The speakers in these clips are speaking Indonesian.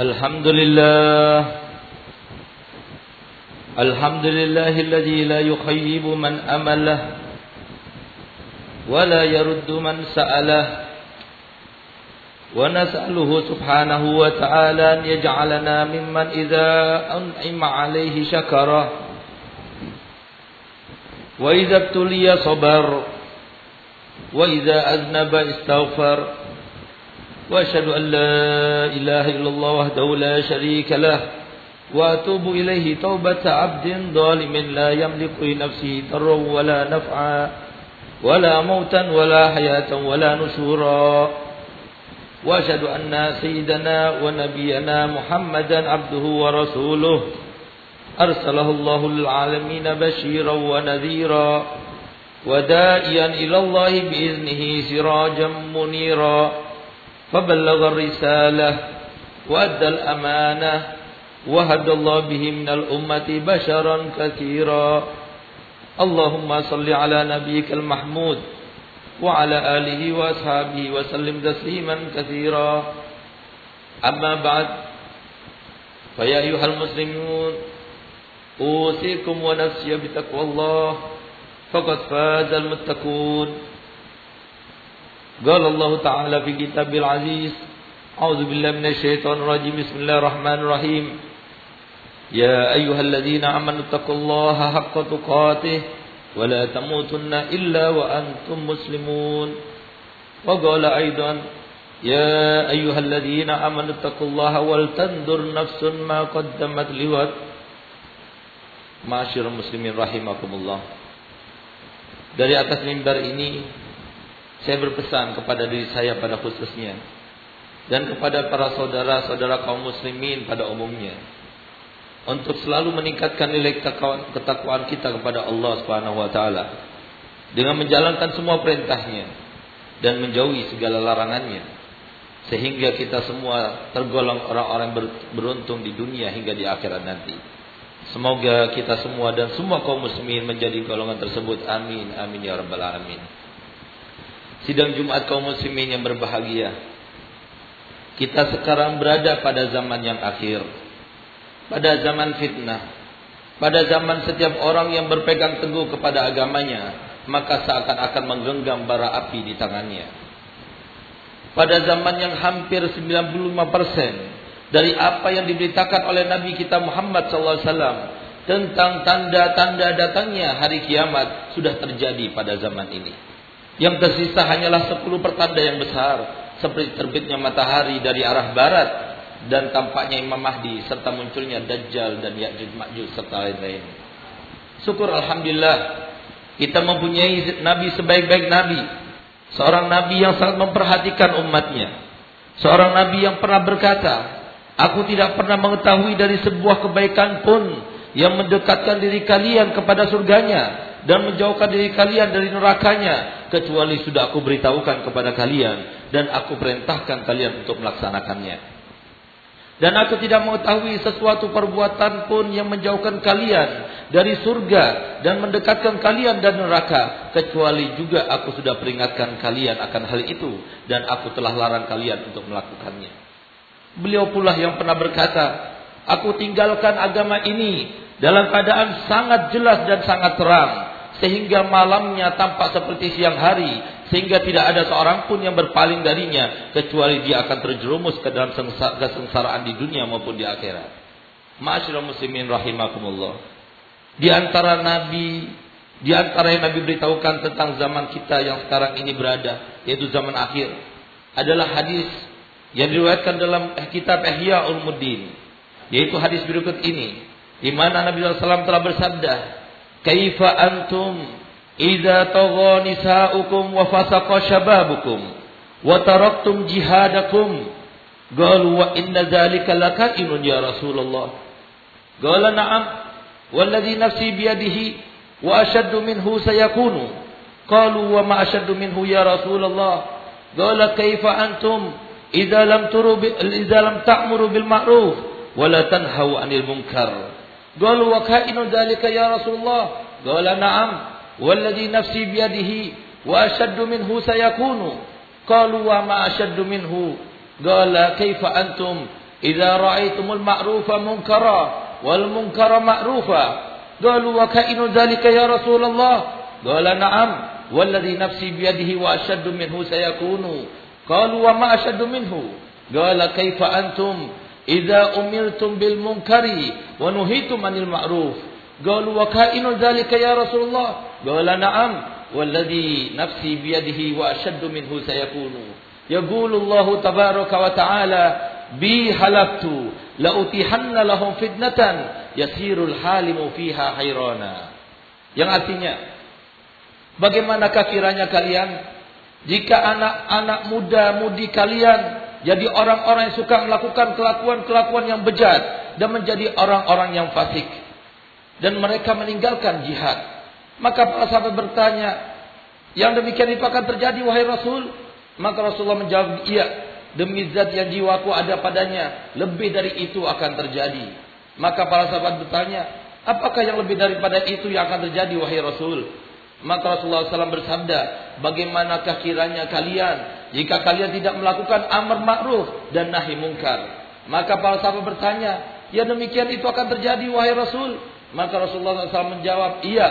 الحمد لله. الحمد لله الذي لا يخيب من أمله ولا يرد من سأله. ونسأله سبحانه وتعالى أن يجعلنا ممن إذا أنعم عليه شكره. وإذا ابتلي صبر. وإذا أذنب استغفر. وأشهد أن لا إله إلا الله وحده لا شريك له وأتوب إليه توبة عبد ظالم لا يملك لنفسه ضرا ولا نفعا ولا موتا ولا حياة ولا نشورا. وأشهد أن سيدنا ونبينا محمدا عبده ورسوله. أرسله الله للعالمين بشيرا ونذيرا ودائيا إلى الله بإذنه سراجا منيرا. فبلغ الرسالة وأدى الأمانة وهدى الله به من الأمة بشرا كثيرا. اللهم صل على نبيك المحمود وعلى آله وأصحابه وسلم تسليما كثيرا. أما بعد فيا أيها المسلمون أوصيكم ونفسي بتقوى الله فقد فاز المتقون. قال الله تعالى في كتاب العزيز أعوذ بالله من الشيطان الرجيم بسم الله الرحمن الرحيم. يا أيها الذين آمنوا اتقوا الله حق تقاته ولا تموتن إلا وأنتم مسلمون. وقال أيضا يا أيها الذين آمنوا اتقوا الله ولتنظر نفس ما قدمت لوقت معاشر المسلمين رحمكم الله. Dari atas mimbar ini saya berpesan kepada diri saya pada khususnya dan kepada para saudara-saudara kaum muslimin pada umumnya untuk selalu meningkatkan nilai ketakwaan kita kepada Allah Subhanahu wa taala dengan menjalankan semua perintahnya dan menjauhi segala larangannya sehingga kita semua tergolong orang-orang beruntung di dunia hingga di akhirat nanti. Semoga kita semua dan semua kaum muslimin menjadi golongan tersebut. Amin. Amin ya rabbal alamin. Sidang Jumat kaum muslimin yang berbahagia. Kita sekarang berada pada zaman yang akhir. Pada zaman fitnah. Pada zaman setiap orang yang berpegang teguh kepada agamanya, maka seakan-akan menggenggam bara api di tangannya. Pada zaman yang hampir 95% dari apa yang diberitakan oleh Nabi kita Muhammad SAW tentang tanda-tanda datangnya hari kiamat sudah terjadi pada zaman ini. Yang tersisa hanyalah 10 pertanda yang besar seperti terbitnya matahari dari arah barat dan tampaknya Imam Mahdi serta munculnya Dajjal dan Ya'juj Ma'juj serta lain-lain. Syukur alhamdulillah kita mempunyai nabi sebaik-baik nabi. Seorang nabi yang sangat memperhatikan umatnya. Seorang nabi yang pernah berkata, "Aku tidak pernah mengetahui dari sebuah kebaikan pun yang mendekatkan diri kalian kepada surganya dan menjauhkan diri kalian dari nerakanya kecuali sudah aku beritahukan kepada kalian dan aku perintahkan kalian untuk melaksanakannya." Dan aku tidak mengetahui sesuatu perbuatan pun yang menjauhkan kalian dari surga dan mendekatkan kalian dan neraka. Kecuali juga aku sudah peringatkan kalian akan hal itu. Dan aku telah larang kalian untuk melakukannya. Beliau pula yang pernah berkata, Aku tinggalkan agama ini dalam keadaan sangat jelas dan sangat terang. Sehingga malamnya tampak seperti siang hari sehingga tidak ada seorang pun yang berpaling darinya kecuali dia akan terjerumus ke dalam kesengsaraan di dunia maupun di akhirat. Ma'asyiral muslimin rahimakumullah. Di antara nabi, di antara yang Nabi beritahukan tentang zaman kita yang sekarang ini berada, yaitu zaman akhir, adalah hadis yang diriwayatkan dalam kitab Ihya Ulumuddin, yaitu hadis berikut ini, di mana Nabi SAW telah bersabda, "Kaifa antum Idza tagha nisa'ukum wa fasaqa shababukum wa taraktum jihadakum qalu wa inna dzalika lakainun ya Rasulullah qala na'am walladhi nafsi biyadihi wa ashaddu minhu sayakunu qalu wa ma ashaddu minhu ya Rasulullah qala kaifa antum idza lam turu idza lam ta'muru bil قالوا وكائن ذلك يا رسول الله؟ قال نعم. والذي نفسي بيده وأشد منه سيكون. قالوا وما أشد منه؟ قال كيف أنتم إذا رأيتم المعروف منكرا والمنكر معروفا؟ قالوا وكائن ذلك يا رسول الله؟ قال نعم. والذي نفسي بيده وأشد منه سيكون. قالوا وما أشد منه؟ قال كيف أنتم إذا أمرتم بالمنكر ونهيتم عن المعروف قالوا وكائن ذلك يا رسول الله قال نعم والذي نفسي بيده وأشد منه سيكون يقول الله تبارك وتعالى بي حلفت لأتيحن لهم فتنة يسير الحالم فيها حيرانا yang artinya bagaimanakah kiranya kalian jika anak-anak muda-mudi kalian jadi orang-orang yang suka melakukan kelakuan-kelakuan yang bejat dan menjadi orang-orang yang fasik. Dan mereka meninggalkan jihad. Maka para sahabat bertanya yang demikian itu akan terjadi wahai Rasul? Maka Rasulullah menjawab iya demi zat yang jiwaku ada padanya lebih dari itu akan terjadi. Maka para sahabat bertanya apakah yang lebih daripada itu yang akan terjadi wahai Rasul? Maka Rasulullah SAW bersabda, bagaimanakah kiranya kalian jika kalian tidak melakukan amar ma'ruf dan nahi mungkar? Maka para sahabat bertanya, ya demikian itu akan terjadi wahai Rasul. Maka Rasulullah SAW menjawab, iya,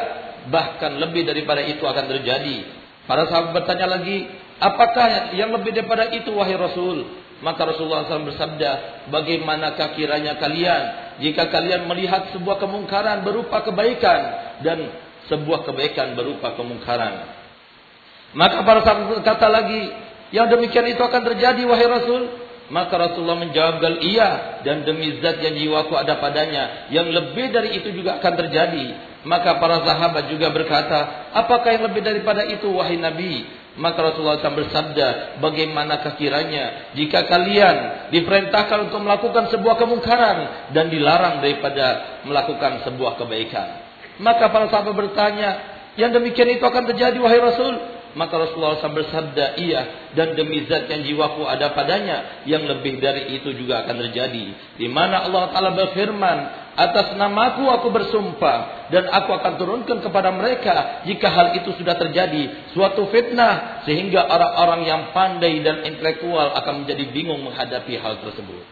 bahkan lebih daripada itu akan terjadi. Para sahabat bertanya lagi, apakah yang lebih daripada itu wahai Rasul? Maka Rasulullah SAW bersabda, bagaimanakah kiranya kalian jika kalian melihat sebuah kemungkaran berupa kebaikan dan sebuah kebaikan berupa kemungkaran. Maka para sahabat berkata lagi, yang demikian itu akan terjadi wahai Rasul. Maka Rasulullah menjawab gal iya dan demi zat yang jiwaku ada padanya yang lebih dari itu juga akan terjadi. Maka para sahabat juga berkata, apakah yang lebih daripada itu wahai Nabi? Maka Rasulullah SAW bersabda, bagaimanakah kiranya jika kalian diperintahkan untuk melakukan sebuah kemungkaran dan dilarang daripada melakukan sebuah kebaikan. Maka para sahabat bertanya, yang demikian itu akan terjadi wahai Rasul? Maka Rasulullah SAW bersabda, iya. Dan demi zat yang jiwaku ada padanya, yang lebih dari itu juga akan terjadi. Di mana Allah Ta'ala berfirman, atas namaku aku bersumpah dan aku akan turunkan kepada mereka jika hal itu sudah terjadi suatu fitnah sehingga orang-orang yang pandai dan intelektual akan menjadi bingung menghadapi hal tersebut.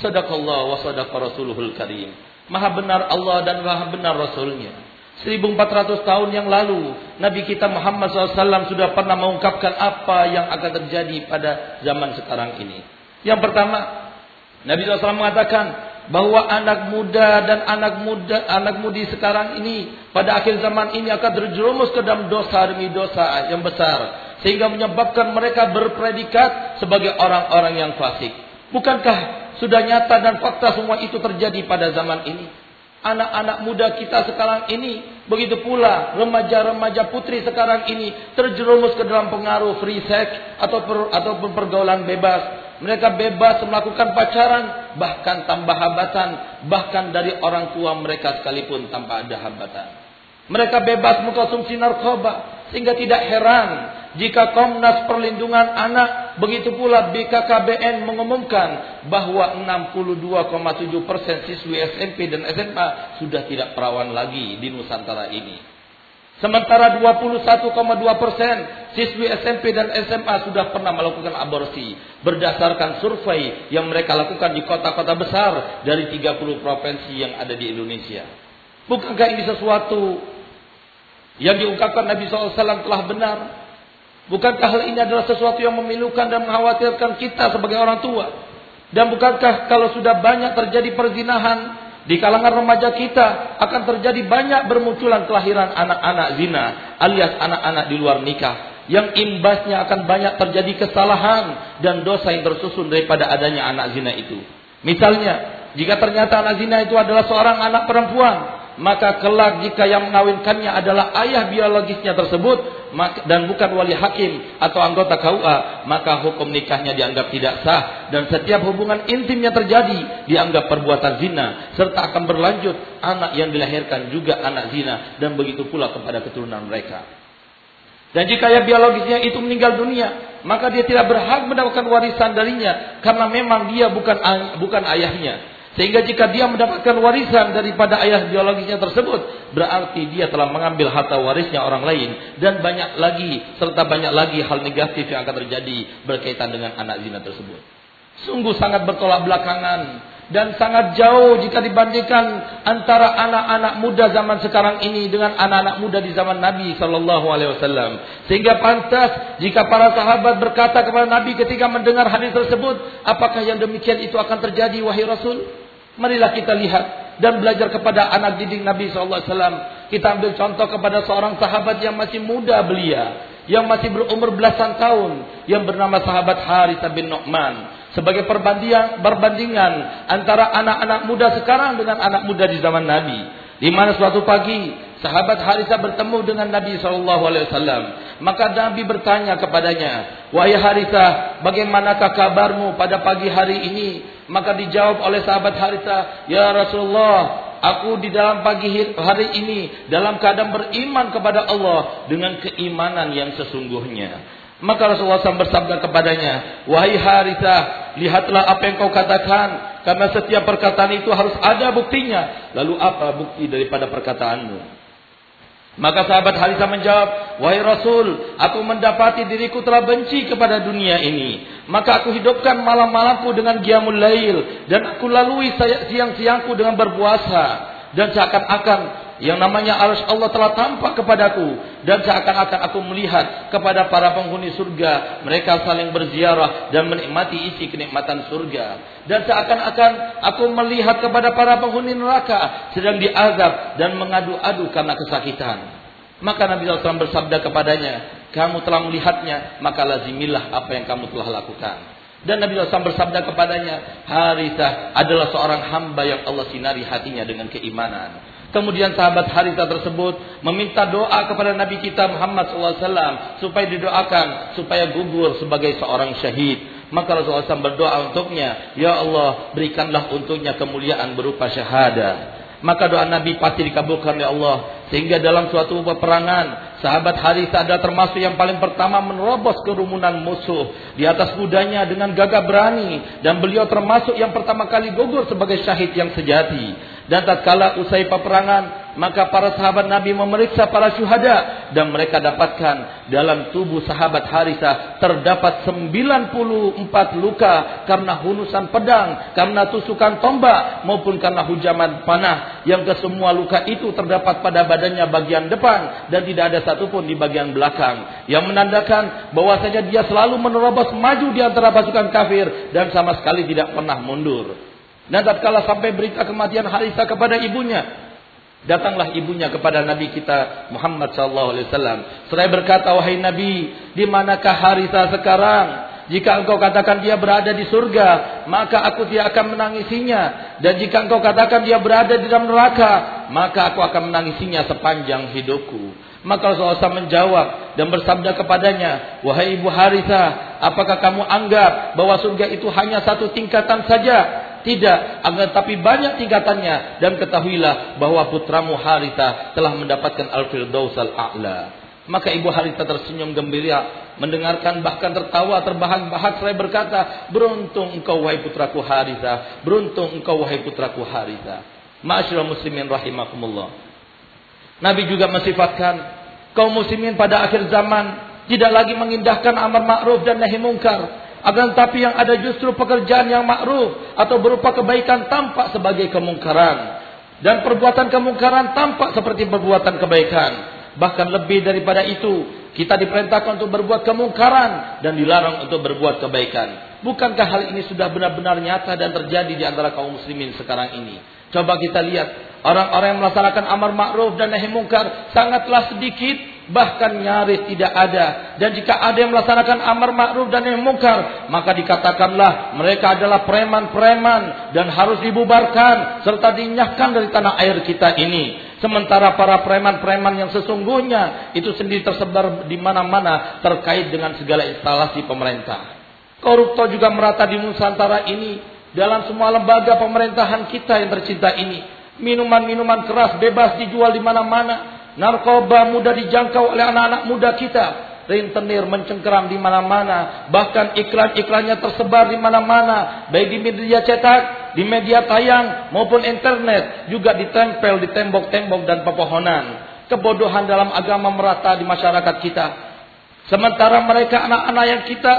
Sadaqallah wa sadaqa rasuluhul karim. Maha benar Allah dan maha benar Rasulnya. 1400 tahun yang lalu Nabi kita Muhammad SAW sudah pernah mengungkapkan apa yang akan terjadi pada zaman sekarang ini. Yang pertama, Nabi SAW mengatakan bahwa anak muda dan anak muda anak mudi sekarang ini pada akhir zaman ini akan terjerumus ke dalam dosa demi dosa yang besar sehingga menyebabkan mereka berpredikat sebagai orang-orang yang fasik. Bukankah sudah nyata dan fakta semua itu terjadi pada zaman ini? Anak-anak muda kita sekarang ini, begitu pula remaja-remaja putri sekarang ini terjerumus ke dalam pengaruh free sex atau per, ataupun pergaulan bebas. Mereka bebas melakukan pacaran, bahkan tanpa hambatan, bahkan dari orang tua mereka sekalipun tanpa ada hambatan. Mereka bebas mengkonsumsi narkoba, sehingga tidak heran jika Komnas Perlindungan Anak begitu pula BKKBN mengumumkan bahwa 62,7 persen siswi SMP dan SMA sudah tidak perawan lagi di Nusantara ini. Sementara 21,2 persen siswi SMP dan SMA sudah pernah melakukan aborsi berdasarkan survei yang mereka lakukan di kota-kota besar dari 30 provinsi yang ada di Indonesia. Bukankah ini sesuatu yang diungkapkan Nabi SAW telah benar? Bukankah hal ini adalah sesuatu yang memilukan dan mengkhawatirkan kita sebagai orang tua? Dan bukankah kalau sudah banyak terjadi perzinahan di kalangan remaja kita akan terjadi banyak bermunculan kelahiran anak-anak zina alias anak-anak di luar nikah yang imbasnya akan banyak terjadi kesalahan dan dosa yang tersusun daripada adanya anak zina itu. Misalnya, jika ternyata anak zina itu adalah seorang anak perempuan maka kelak jika yang mengawinkannya adalah ayah biologisnya tersebut dan bukan wali hakim atau anggota KUA, maka hukum nikahnya dianggap tidak sah dan setiap hubungan intimnya terjadi dianggap perbuatan zina serta akan berlanjut anak yang dilahirkan juga anak zina dan begitu pula kepada keturunan mereka. Dan jika ayah biologisnya itu meninggal dunia, maka dia tidak berhak mendapatkan warisan darinya karena memang dia bukan bukan ayahnya. Sehingga jika dia mendapatkan warisan daripada ayah biologisnya tersebut, berarti dia telah mengambil harta warisnya orang lain dan banyak lagi serta banyak lagi hal negatif yang akan terjadi berkaitan dengan anak zina tersebut. Sungguh sangat bertolak belakangan dan sangat jauh jika dibandingkan antara anak-anak muda zaman sekarang ini dengan anak-anak muda di zaman Nabi Shallallahu Alaihi Wasallam. Sehingga pantas jika para sahabat berkata kepada Nabi ketika mendengar hadis tersebut, apakah yang demikian itu akan terjadi wahai Rasul? Marilah kita lihat dan belajar kepada anak didik Nabi Shallallahu Alaihi Wasallam. Kita ambil contoh kepada seorang sahabat yang masih muda belia, yang masih berumur belasan tahun, yang bernama sahabat Harith bin Nu'man sebagai perbandingan perbandingan antara anak-anak muda sekarang dengan anak muda di zaman Nabi. Di mana suatu pagi sahabat Harisa bertemu dengan Nabi Shallallahu Alaihi Wasallam. Maka Nabi bertanya kepadanya, wahai Harisa, bagaimanakah kabarmu pada pagi hari ini? Maka dijawab oleh sahabat Harisa, ya Rasulullah, aku di dalam pagi hari ini dalam keadaan beriman kepada Allah dengan keimanan yang sesungguhnya. Maka Rasulullah SAW bersabda kepadanya, Wahai Harithah, lihatlah apa yang kau katakan. Karena setiap perkataan itu harus ada buktinya. Lalu apa bukti daripada perkataanmu? Maka sahabat Harithah menjawab, Wahai Rasul, aku mendapati diriku telah benci kepada dunia ini. Maka aku hidupkan malam-malamku dengan giamul lail. Dan aku lalui siang-siangku dengan berpuasa. Dan seakan-akan yang namanya arus Allah telah tampak kepadaku. Dan seakan-akan aku melihat kepada para penghuni surga. Mereka saling berziarah dan menikmati isi kenikmatan surga. Dan seakan-akan aku melihat kepada para penghuni neraka sedang diazab dan mengadu-adu karena kesakitan. Maka Nabi SAW bersabda kepadanya kamu telah melihatnya maka lazimilah apa yang kamu telah lakukan. Dan Nabi SAW bersabda kepadanya, Harithah adalah seorang hamba yang Allah sinari hatinya dengan keimanan. Kemudian sahabat Haritha tersebut meminta doa kepada Nabi kita Muhammad SAW supaya didoakan supaya gugur sebagai seorang syahid. Maka Rasulullah SAW berdoa untuknya, Ya Allah berikanlah untuknya kemuliaan berupa syahadah. Maka doa Nabi pasti dikabulkan oleh Allah. Sehingga dalam suatu peperangan, sahabat Haritha adalah termasuk yang paling pertama menerobos kerumunan musuh di atas kudanya dengan gagah berani dan beliau termasuk yang pertama kali gugur sebagai syahid yang sejati. Dan tatkala usai peperangan, maka para sahabat Nabi memeriksa para syuhada dan mereka dapatkan dalam tubuh sahabat Harisa terdapat 94 luka karena hunusan pedang, karena tusukan tombak maupun karena hujaman panah. Yang kesemua luka itu terdapat pada badannya bagian depan dan tidak ada satupun di bagian belakang. Yang menandakan bahwasanya dia selalu menerobos maju di antara pasukan kafir dan sama sekali tidak pernah mundur. Dan tatkala sampai berita kematian Harithah kepada ibunya, datanglah ibunya kepada Nabi kita Muhammad sallallahu alaihi wasallam. Seraya berkata, "Wahai Nabi, di manakah Harithah sekarang? Jika engkau katakan dia berada di surga, maka aku tidak akan menangisinya. Dan jika engkau katakan dia berada di dalam neraka, maka aku akan menangisinya sepanjang hidupku." Maka Rasulullah menjawab dan bersabda kepadanya, Wahai ibu Haritha, apakah kamu anggap bahwa surga itu hanya satu tingkatan saja? Tidak, agar tapi banyak tingkatannya dan ketahuilah bahwa putramu Haritha telah mendapatkan Al-Firdaus Al-A'la. Maka ibu Haritha tersenyum gembira mendengarkan bahkan tertawa terbahak-bahak saya berkata, "Beruntung engkau wahai putraku Haritha, beruntung engkau wahai putraku Haritha." Ma'asyiral muslimin rahimakumullah. Nabi juga mensifatkan kaum muslimin pada akhir zaman tidak lagi mengindahkan amar ma'ruf dan nahi mungkar akan tapi yang ada justru pekerjaan yang ma'ruf atau berupa kebaikan tampak sebagai kemungkaran. Dan perbuatan kemungkaran tampak seperti perbuatan kebaikan. Bahkan lebih daripada itu, kita diperintahkan untuk berbuat kemungkaran dan dilarang untuk berbuat kebaikan. Bukankah hal ini sudah benar-benar nyata dan terjadi di antara kaum muslimin sekarang ini? Coba kita lihat, orang-orang yang melaksanakan amar ma'ruf dan nahi mungkar sangatlah sedikit bahkan nyaris tidak ada. Dan jika ada yang melaksanakan amar ma'ruf dan yang mungkar, maka dikatakanlah mereka adalah preman-preman dan harus dibubarkan serta dinyahkan dari tanah air kita ini. Sementara para preman-preman yang sesungguhnya itu sendiri tersebar di mana-mana terkait dengan segala instalasi pemerintah. Koruptor juga merata di Nusantara ini dalam semua lembaga pemerintahan kita yang tercinta ini. Minuman-minuman keras bebas dijual di mana-mana Narkoba mudah dijangkau oleh anak-anak muda kita. Rentenir mencengkeram di mana-mana. Bahkan iklan-iklannya tersebar di mana-mana. Baik di media cetak, di media tayang, maupun internet. Juga ditempel di tembok-tembok dan pepohonan. Kebodohan dalam agama merata di masyarakat kita. Sementara mereka anak-anak yang kita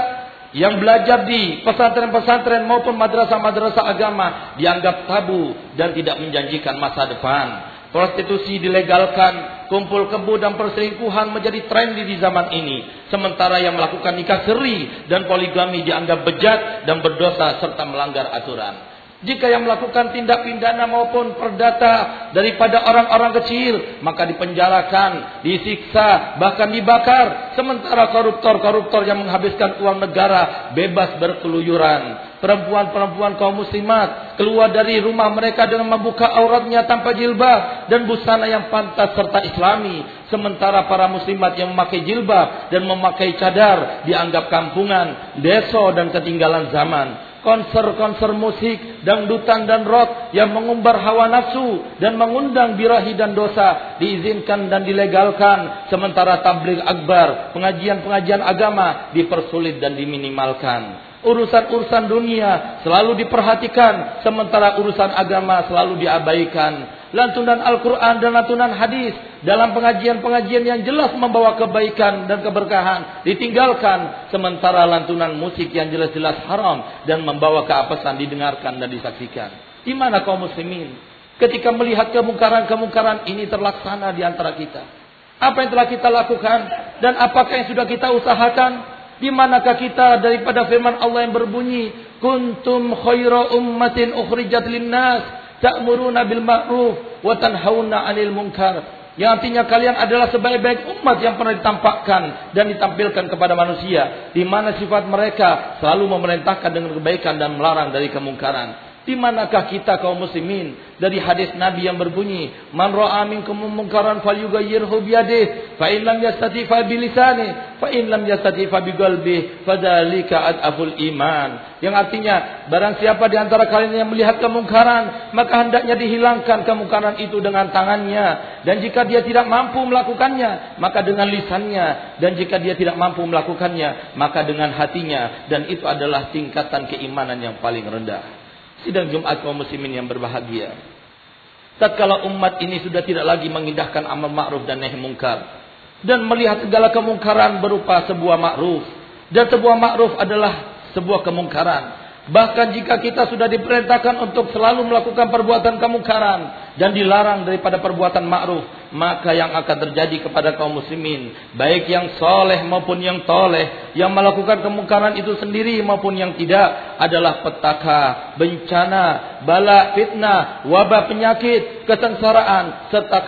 yang belajar di pesantren-pesantren maupun madrasah-madrasah agama dianggap tabu dan tidak menjanjikan masa depan. Prostitusi dilegalkan, kumpul kebo dan perselingkuhan menjadi trendy di zaman ini. Sementara yang melakukan nikah seri dan poligami dianggap bejat dan berdosa serta melanggar aturan. Jika yang melakukan tindak pidana maupun perdata daripada orang-orang kecil, maka dipenjarakan, disiksa, bahkan dibakar. Sementara koruptor-koruptor yang menghabiskan uang negara bebas berkeluyuran. Perempuan-perempuan kaum muslimat keluar dari rumah mereka dengan membuka auratnya tanpa jilbab dan busana yang pantas serta islami. Sementara para muslimat yang memakai jilbab dan memakai cadar dianggap kampungan, deso dan ketinggalan zaman konser-konser musik, dangdutan dan rock yang mengumbar hawa nafsu dan mengundang birahi dan dosa diizinkan dan dilegalkan sementara tabligh akbar, pengajian-pengajian agama dipersulit dan diminimalkan. Urusan-urusan dunia selalu diperhatikan sementara urusan agama selalu diabaikan lantunan Al-Quran dan lantunan hadis dalam pengajian-pengajian yang jelas membawa kebaikan dan keberkahan ditinggalkan sementara lantunan musik yang jelas-jelas haram dan membawa keapesan didengarkan dan disaksikan. Di mana kaum muslimin ketika melihat kemungkaran-kemungkaran ini terlaksana di antara kita? Apa yang telah kita lakukan dan apakah yang sudah kita usahakan? Di manakah kita daripada firman Allah yang berbunyi, "Kuntum khaira ummatin ukhrijat linnas" ta'muruna bil ma'ruf wa tanhauna 'anil munkar. Yang artinya kalian adalah sebaik-baik umat yang pernah ditampakkan dan ditampilkan kepada manusia. Di mana sifat mereka selalu memerintahkan dengan kebaikan dan melarang dari kemungkaran. Di manakah kita kaum muslimin dari hadis Nabi yang berbunyi, "Man ra'a minkum munkaran falyughayyirhu bi yadihi, fa in lam yastati fa bi lisanihi, fa in lam yastati fa bi qalbihi, fadzalika adaful iman." Yang artinya, barang siapa di antara kalian yang melihat kemungkaran, maka hendaknya dihilangkan kemungkaran itu dengan tangannya, dan jika dia tidak mampu melakukannya, maka dengan lisannya, dan jika dia tidak mampu melakukannya, maka dengan hatinya, dan itu adalah tingkatan keimanan yang paling rendah. Sidang Jumat kaum muslimin yang berbahagia. Tatkala umat ini sudah tidak lagi mengindahkan amal ma'ruf dan nahi mungkar dan melihat segala kemungkaran berupa sebuah ma'ruf dan sebuah ma'ruf adalah sebuah kemungkaran. Bahkan jika kita sudah diperintahkan untuk selalu melakukan perbuatan kemungkaran dan dilarang daripada perbuatan ma'ruf, maka yang akan terjadi kepada kaum muslimin, baik yang soleh maupun yang toleh, yang melakukan kemungkaran itu sendiri maupun yang tidak, adalah petaka, bencana, bala, fitnah, wabah penyakit, kesengsaraan, serta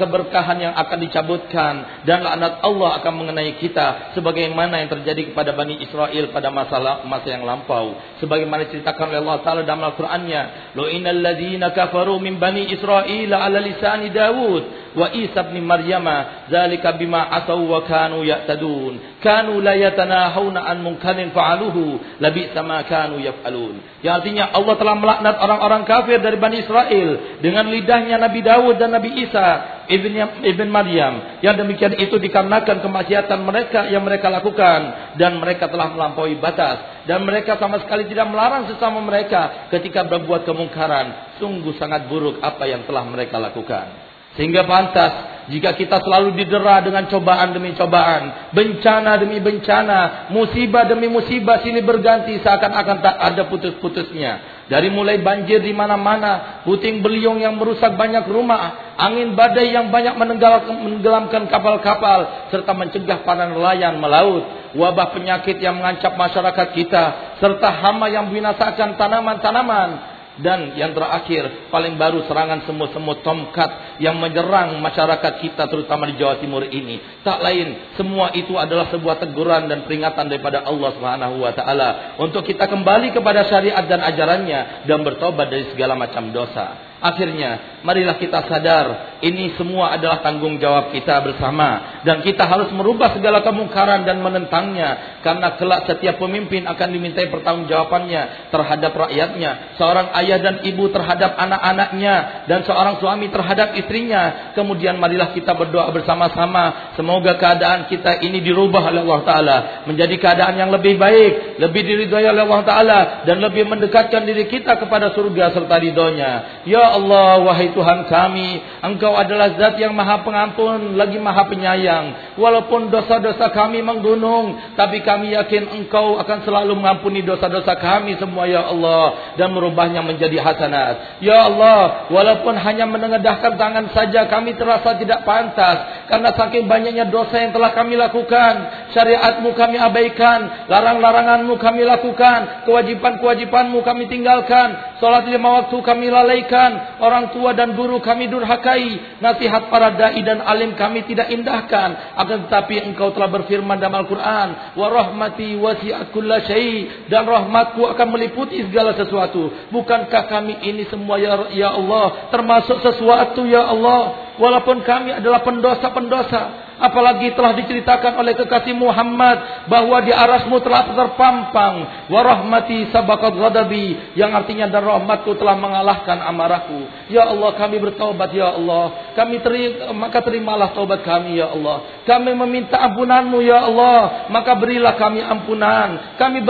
keberkahan yang akan dicabutkan, dan laknat Allah akan mengenai kita, sebagaimana yang terjadi kepada Bani Israel pada masa, masa yang lampau. Sebagaimana ceritakan oleh Allah Ta'ala dalam Al-Qurannya, Lo innal ladhina kafaru min Bani Israel ala lisani Dawud, wa Isa bin Maryam zalika bima asaw wa kanu ya'tadun kanu la yatanahawna an munkarin fa'aluhu labi sama kanu yaf'alun. Yang artinya Allah telah melaknat orang-orang kafir dari Bani Israel dengan lidahnya Nabi Dawud dan Nabi Isa ibn, ibn Maryam. Yang demikian itu dikarenakan kemaksiatan mereka yang mereka lakukan dan mereka telah melampaui batas. Dan mereka sama sekali tidak melarang sesama mereka ketika berbuat kemungkaran. Sungguh sangat buruk apa yang telah mereka lakukan. Sehingga pantas jika kita selalu didera dengan cobaan demi cobaan, bencana demi bencana, musibah demi musibah silih berganti seakan-akan tak ada putus-putusnya. Dari mulai banjir di mana-mana, puting beliung yang merusak banyak rumah, angin badai yang banyak menenggelamkan kapal-kapal, serta mencegah para nelayan melaut, wabah penyakit yang mengancam masyarakat kita, serta hama yang membinasakan tanaman-tanaman, dan yang terakhir, paling baru serangan semut-semut tomkat yang menyerang masyarakat kita terutama di Jawa Timur ini. Tak lain, semua itu adalah sebuah teguran dan peringatan daripada Allah Subhanahu wa taala untuk kita kembali kepada syariat dan ajarannya dan bertobat dari segala macam dosa. Akhirnya, marilah kita sadar ini semua adalah tanggung jawab kita bersama dan kita harus merubah segala kemungkaran dan menentangnya karena kelak setiap pemimpin akan dimintai pertanggungjawabannya terhadap rakyatnya, seorang ayah dan ibu terhadap anak-anaknya dan seorang suami terhadap istrinya. Kemudian marilah kita berdoa bersama-sama semoga keadaan kita ini dirubah oleh Allah taala menjadi keadaan yang lebih baik, lebih diridhoi oleh Allah taala dan lebih mendekatkan diri kita kepada surga serta ridhonya. Ya Allah, wahai Tuhan kami, Engkau adalah zat yang maha pengampun, lagi maha penyayang. Walaupun dosa-dosa kami menggunung, tapi kami yakin Engkau akan selalu mengampuni dosa-dosa kami semua, Ya Allah. Dan merubahnya menjadi hasanat. Ya Allah, walaupun hanya menengadahkan tangan saja, kami terasa tidak pantas. Karena saking banyaknya dosa yang telah kami lakukan. Syariatmu kami abaikan, larang-laranganmu kami lakukan, kewajiban-kewajibanmu kami tinggalkan. Salat lima waktu kami lalaikan orang tua dan guru kami durhakai, nasihat para dai dan alim kami tidak indahkan. Akan tetapi engkau telah berfirman dalam Al-Quran, wa rahmati wasi'at syai dan rahmatku akan meliputi segala sesuatu. Bukankah kami ini semua ya, ya Allah termasuk sesuatu ya Allah, walaupun kami adalah pendosa-pendosa apalagi telah diceritakan oleh kekasih Muhammad bahwa di arasmu telah terpampang. Warahmati sabakat ghadabi. Yang artinya dan rahmatku telah mengalahkan amarahku. Ya Allah kami bertaubat ya Allah. Kami terima, maka terimalah taubat kami ya Allah. Kami meminta ampunanmu ya Allah. Maka berilah kami ampunan. Kami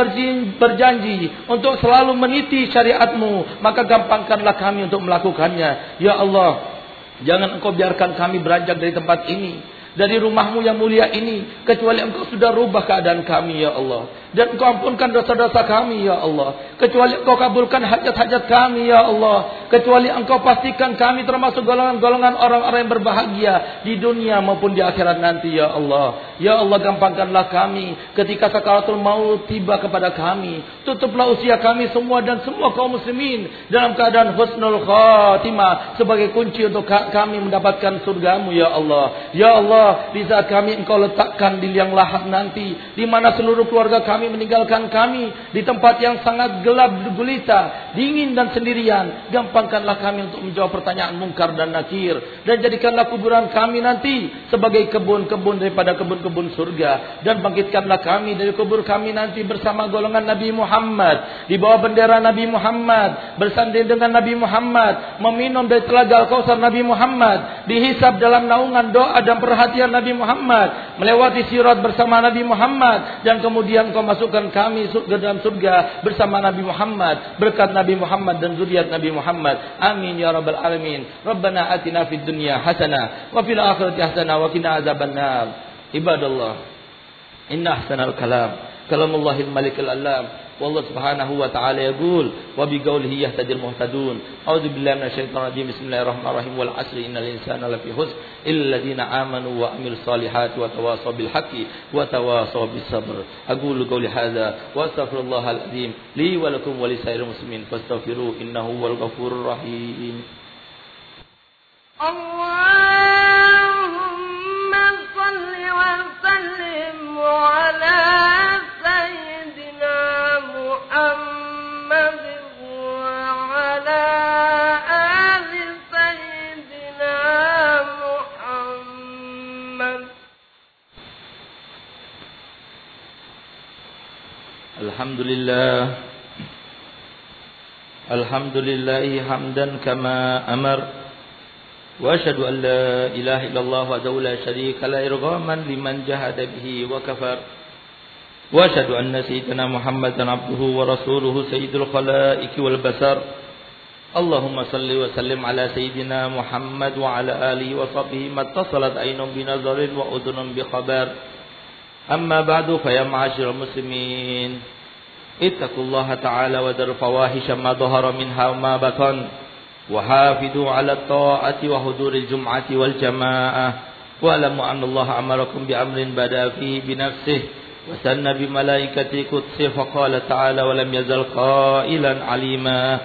berjanji untuk selalu meniti syariatmu. Maka gampangkanlah kami untuk melakukannya. Ya Allah Jangan engkau biarkan kami beranjak dari tempat ini dari rumahmu yang mulia ini kecuali engkau sudah rubah keadaan kami ya Allah. Dan engkau ampunkan dosa-dosa kami ya Allah. Kecuali engkau kabulkan hajat-hajat kami ya Allah. Kecuali engkau pastikan kami termasuk golongan-golongan orang-orang yang berbahagia di dunia maupun di akhirat nanti ya Allah ya Allah gampangkanlah kami ketika sakaratul maut tiba kepada kami tutuplah usia kami semua dan semua kaum muslimin dalam keadaan husnul khatimah sebagai kunci untuk kami mendapatkan surgamu ya Allah ya Allah di saat kami engkau letakkan di liang lahat nanti. Di mana seluruh keluarga kami meninggalkan kami. Di tempat yang sangat gelap gulita. Dingin dan sendirian. Gampangkanlah kami untuk menjawab pertanyaan mungkar dan nakir. Dan jadikanlah kuburan kami nanti. Sebagai kebun-kebun daripada kebun-kebun surga. Dan bangkitkanlah kami dari kubur kami nanti bersama golongan Nabi Muhammad. Di bawah bendera Nabi Muhammad. Bersanding dengan Nabi Muhammad. Meminum dari telaga Al-Kausar Nabi Muhammad. Dihisap dalam naungan doa dan perhatian Nabi Muhammad, melewati sirat bersama Nabi Muhammad dan kemudian kau masukkan kami ke dalam surga bersama Nabi Muhammad, berkat Nabi Muhammad dan zuriat Nabi Muhammad. Amin ya rabbal alamin. Rabbana atina fid dunya hasanah wa fil akhirati hasanah wa qina. Ibadallah. Inna ahsanal kalam. Kalamullahil malikul alam والله سبحانه وتعالى يقول وبقوله يهتدي المهتدون أعوذ بالله من الشيطان الرجيم بسم الله الرحمن الرحيم والعصر إن الإنسان لفي خسر إلا الذين آمنوا وعملوا الصالحات وتواصوا بالحق وتواصوا بالصبر أقول قولي هذا وأستغفر الله العظيم لي ولكم ولسائر المسلمين فاستغفروه إنه هو الغفور الرحيم اللهم الحمد لله. الحمد لله حمدا كما أمر. وأشهد أن لا إله إلا الله وحده لا شريك له إرغاما لمن جهد به وكفر. وأشهد أن سيدنا محمدا عبده ورسوله سيد الخلائق والبشر اللهم صل وسلم على سيدنا محمد وعلى آله وصحبه ما اتصلت عين بنظر وأذن بخبر. أما بعد فيا معاشر المسلمين اتقوا الله تعالى وذروا فواحش ما ظهر منها وما بطن وحافظوا على الطاعة وحضور الجمعة والجماعة واعلموا أن الله أمركم بأمر بدا فيه بنفسه وثنى بملائكة قدسه فقال تعالى ولم يزل قائلا عليما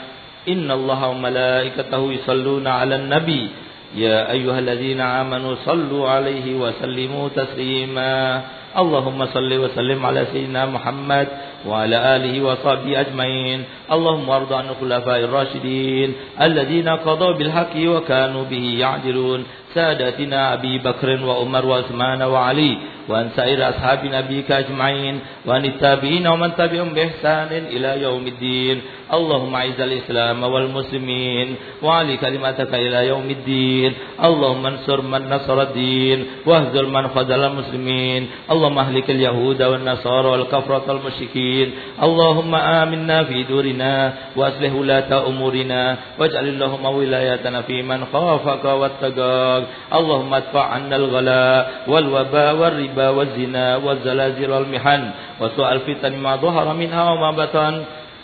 إن الله وملائكته يصلون على النبي يا أيها الذين آمنوا صلوا عليه وسلموا تسليما اللهم صل وسلم على سيدنا محمد وعلى آله وصحبه أجمعين. اللهم ارض عن الخلفاء الراشدين الذين قضوا بالحق وكانوا به يعدلون. سادتنا أبي بكر وعمر وعثمان وعلي وأن سائر أصحاب نبيك أجمعين وأن التابعين ومن تبعهم بإحسان إلى يوم الدين. اللهم أعز الإسلام والمسلمين وعلي كلمتك إلى يوم الدين. اللهم انصر من نصر الدين واهزل من خذل المسلمين. اللهم أهلك اليهود والنصارى والكفرة المشركين اللهم آمنا في دورنا وأصلح ولاة أمورنا واجعل اللهم ولايتنا في من خافك واتقاك. اللهم ادفع عنا الغلاء والوباء والربا والزنا والزلازل والمحن وسوء الفتن ما ظهر منها وما بطن.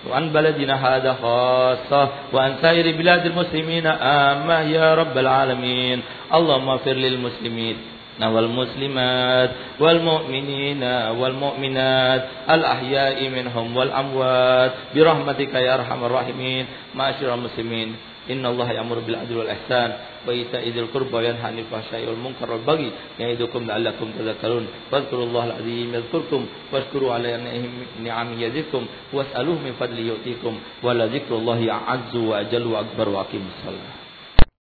وعن بلدنا هذا خاصة وعن سائر بلاد المسلمين آمة يا رب العالمين. اللهم اغفر للمسلمين. والمسلمات والمؤمنين والمؤمنات الأحياء منهم والأموات برحمتك يا أرحم الراحمين معاشر المسلمين إن الله يأمر بالعدل والإحسان وإيتاء ذي القربى وينهى عن الفحشاء والمنكر والبغي يعظكم لعلكم تذكرون فاذكروا الله العظيم يذكركم واشكروا على نعمه يزدكم واسألوه من فضله يؤتيكم ولذكر الله أعز وأجل وأكبر وأقيموا الصلاة